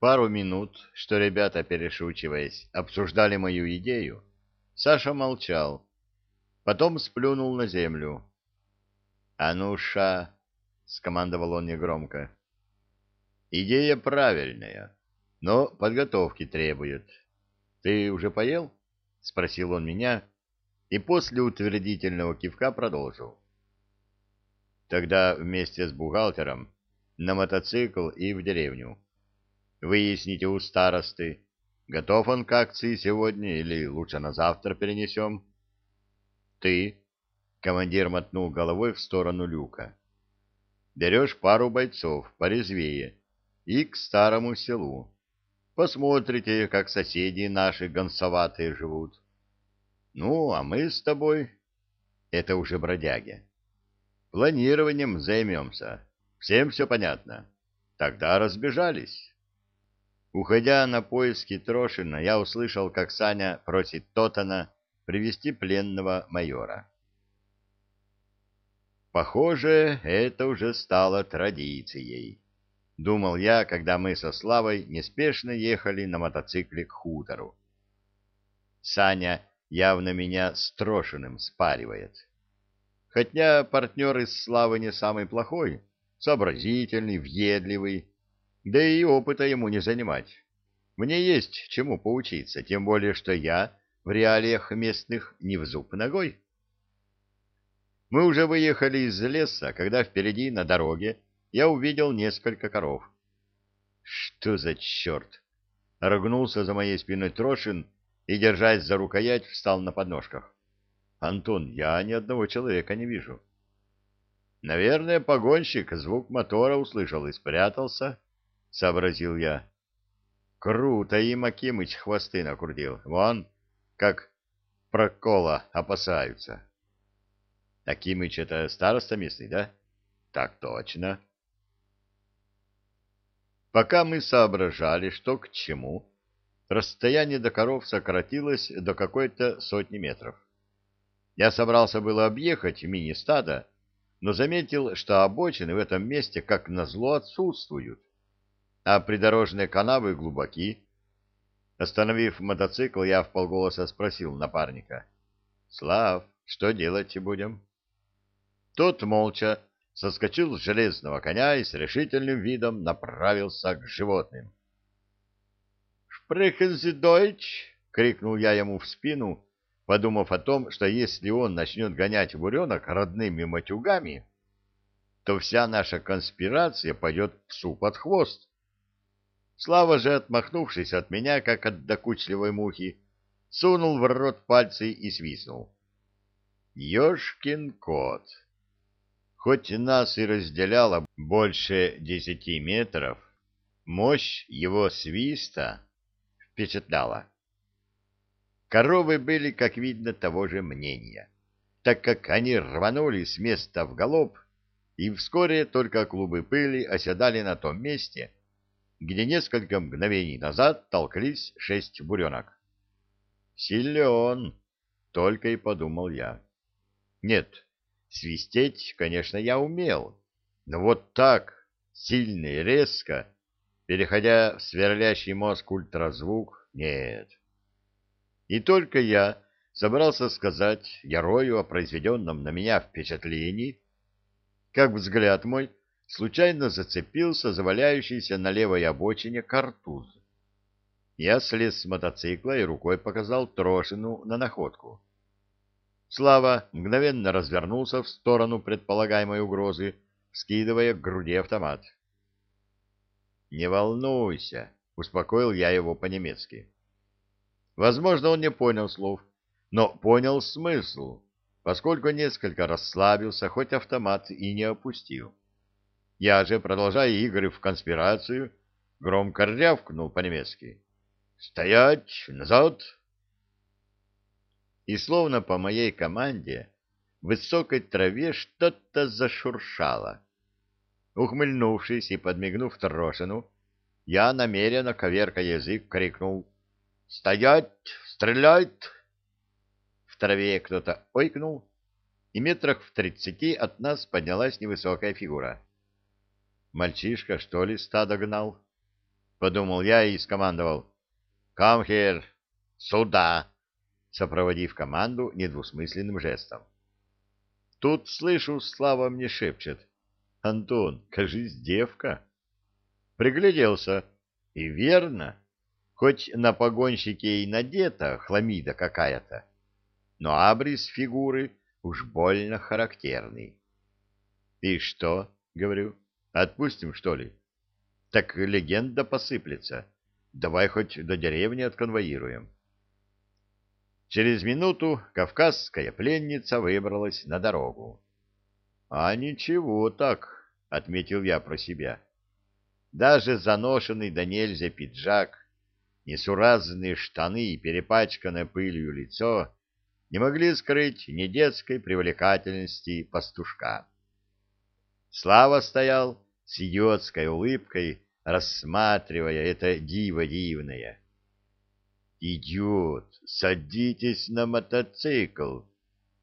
Пару минут, что ребята, перешучиваясь, обсуждали мою идею, Саша молчал. Потом сплюнул на землю. «Ануша!» — скомандовал он негромко. «Идея правильная, но подготовки требует. Ты уже поел?» — спросил он меня, и после утвердительного кивка продолжил. «Тогда вместе с бухгалтером на мотоцикл и в деревню. Выясните у старосты, готов он к акции сегодня или лучше на завтра перенесем?» «Ты», — командир мотнул головой в сторону люка, — «берешь пару бойцов порезвее и к старому селу. Посмотрите, как соседи наши гонсоватые живут. Ну, а мы с тобой, это уже бродяги, планированием займемся. Всем все понятно. Тогда разбежались. Уходя на поиски Трошина, я услышал, как Саня просит Тотана привести пленного майора. Похоже, это уже стало традицией. Думал я, когда мы со Славой неспешно ехали на мотоцикле к хутору. Саня явно меня с Трошиным спаривает. Хотя партнер из Славы не самый плохой, сообразительный, въедливый, да и опыта ему не занимать. Мне есть чему поучиться, тем более, что я в реалиях местных не в зуб ногой. Мы уже выехали из леса, когда впереди на дороге я увидел несколько коров. Что за черт? Рогнулся за моей спиной Трошин и, держась за рукоять, встал на подножках. Антон, я ни одного человека не вижу. Наверное, погонщик звук мотора услышал и спрятался, сообразил я. Круто им Акимыч хвосты накрутил. Вон, как прокола опасаются. Акимыч — это староста местный, да? Так точно. Пока мы соображали, что к чему, расстояние до коров сократилось до какой-то сотни метров. Я собрался было объехать мини-стадо, но заметил, что обочины в этом месте как назло отсутствуют, а придорожные канавы глубоки. Остановив мотоцикл, я вполголоса спросил напарника. — Слав, что делать будем? Тот молча соскочил с железного коня и с решительным видом направился к животным. «Шпрехензи дойч!» — крикнул я ему в спину, подумав о том, что если он начнет гонять буренок родными матюгами, то вся наша конспирация пойдет псу под хвост. Слава же, отмахнувшись от меня, как от докучливой мухи, сунул в рот пальцы и свистнул. «Ешкин кот!» Хоть нас и разделяло больше десяти метров, мощь его свиста впечатляла. Коровы были, как видно, того же мнения, так как они рванули с места в галоп, и вскоре только клубы пыли оседали на том месте, где несколько мгновений назад толклись шесть буренок. «Силен!» — только и подумал я. «Нет, Свистеть, конечно, я умел, но вот так, сильно и резко, переходя в сверлящий мозг ультразвук, нет. И только я собрался сказать Ярою о произведенном на меня впечатлении, как взгляд мой случайно зацепился за валяющийся на левой обочине картуз. Я слез с мотоцикла и рукой показал Трошину на находку. Слава мгновенно развернулся в сторону предполагаемой угрозы, скидывая к груди автомат. «Не волнуйся», — успокоил я его по-немецки. Возможно, он не понял слов, но понял смысл, поскольку несколько расслабился, хоть автомат и не опустил. Я же, продолжая игры в конспирацию, громко рявкнул по-немецки. «Стоять! Назад!» и словно по моей команде в высокой траве что-то зашуршало. Ухмыльнувшись и подмигнув Трошину, я намеренно, коверка язык, крикнул «Стоять! Стрелять!» В траве кто-то ойкнул, и метрах в тридцати от нас поднялась невысокая фигура. Мальчишка, что ли, стадо гнал? подумал я и скомандовал. «Come here! Сюда!» сопроводив команду недвусмысленным жестом. Тут, слышу, Слава мне шепчет. «Антон, кажись, девка». Пригляделся. И верно. Хоть на погонщике и надета хламида какая-то, но абрис фигуры уж больно характерный. «И что?» — говорю. «Отпустим, что ли?» «Так легенда посыплется. Давай хоть до деревни отконвоируем». Через минуту кавказская пленница выбралась на дорогу. «А ничего так», — отметил я про себя. Даже заношенный до нельзя пиджак, несуразные штаны и перепачканное пылью лицо не могли скрыть ни детской привлекательности пастушка. Слава стоял с идиотской улыбкой, рассматривая это диво дивное. «Идиот, садитесь на мотоцикл!»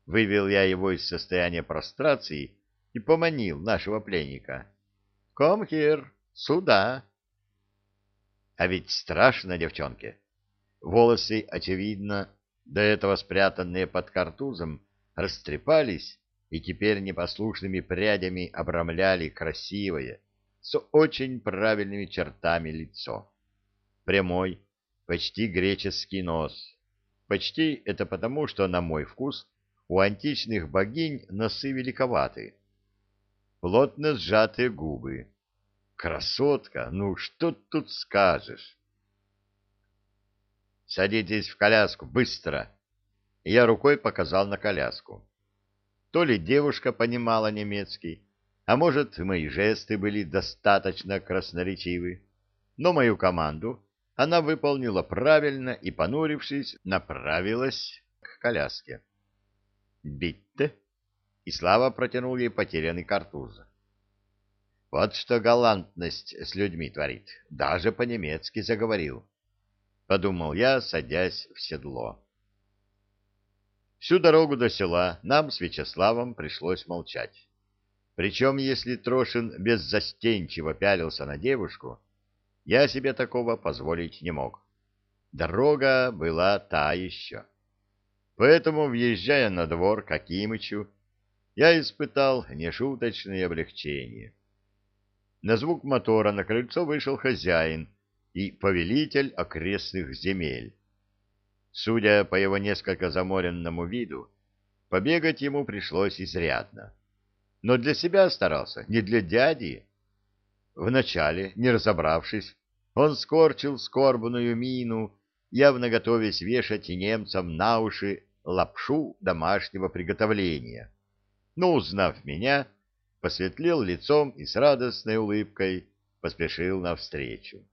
Вывел я его из состояния прострации и поманил нашего пленника. «Come here, сюда!» А ведь страшно девчонке. Волосы, очевидно, до этого спрятанные под картузом, растрепались и теперь непослушными прядями обрамляли красивое, с очень правильными чертами лицо. Прямой, почти греческий нос. Почти это потому, что, на мой вкус, у античных богинь носы великоваты. Плотно сжатые губы. Красотка, ну что тут скажешь? Садитесь в коляску, быстро. Я рукой показал на коляску. То ли девушка понимала немецкий, а может, мои жесты были достаточно красноречивы, но мою команду она выполнила правильно и, понурившись, направилась к коляске. «Битте!» И Слава протянул ей потерянный картуз. Вот что галантность с людьми творит. Даже по-немецки заговорил. Подумал я, садясь в седло. Всю дорогу до села нам с Вячеславом пришлось молчать. Причем, если Трошин беззастенчиво пялился на девушку, я себе такого позволить не мог. Дорога была та еще. Поэтому, въезжая на двор к Акимычу, я испытал нешуточное облегчение. На звук мотора на крыльцо вышел хозяин и повелитель окрестных земель. Судя по его несколько заморенному виду, побегать ему пришлось изрядно. Но для себя старался, не для дяди. Вначале, не разобравшись, он скорчил скорбную мину, явно готовясь вешать немцам на уши лапшу домашнего приготовления. Но, узнав меня, посветлел лицом и с радостной улыбкой поспешил навстречу.